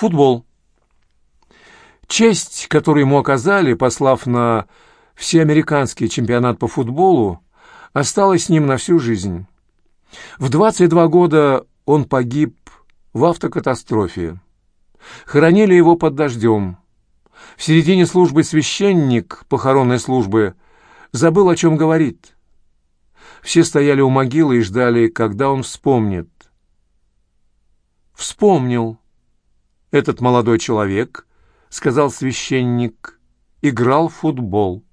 Футбол. Честь, которую ему оказали, послав на всеамериканский чемпионат по футболу, осталась с ним на всю жизнь. В 22 года он погиб в автокатастрофе. Хоронили его под дождем. В середине службы священник похоронной службы забыл, о чем говорит. Все стояли у могилы и ждали, когда он вспомнит. Вспомнил. Этот молодой человек, сказал священник, играл в футбол.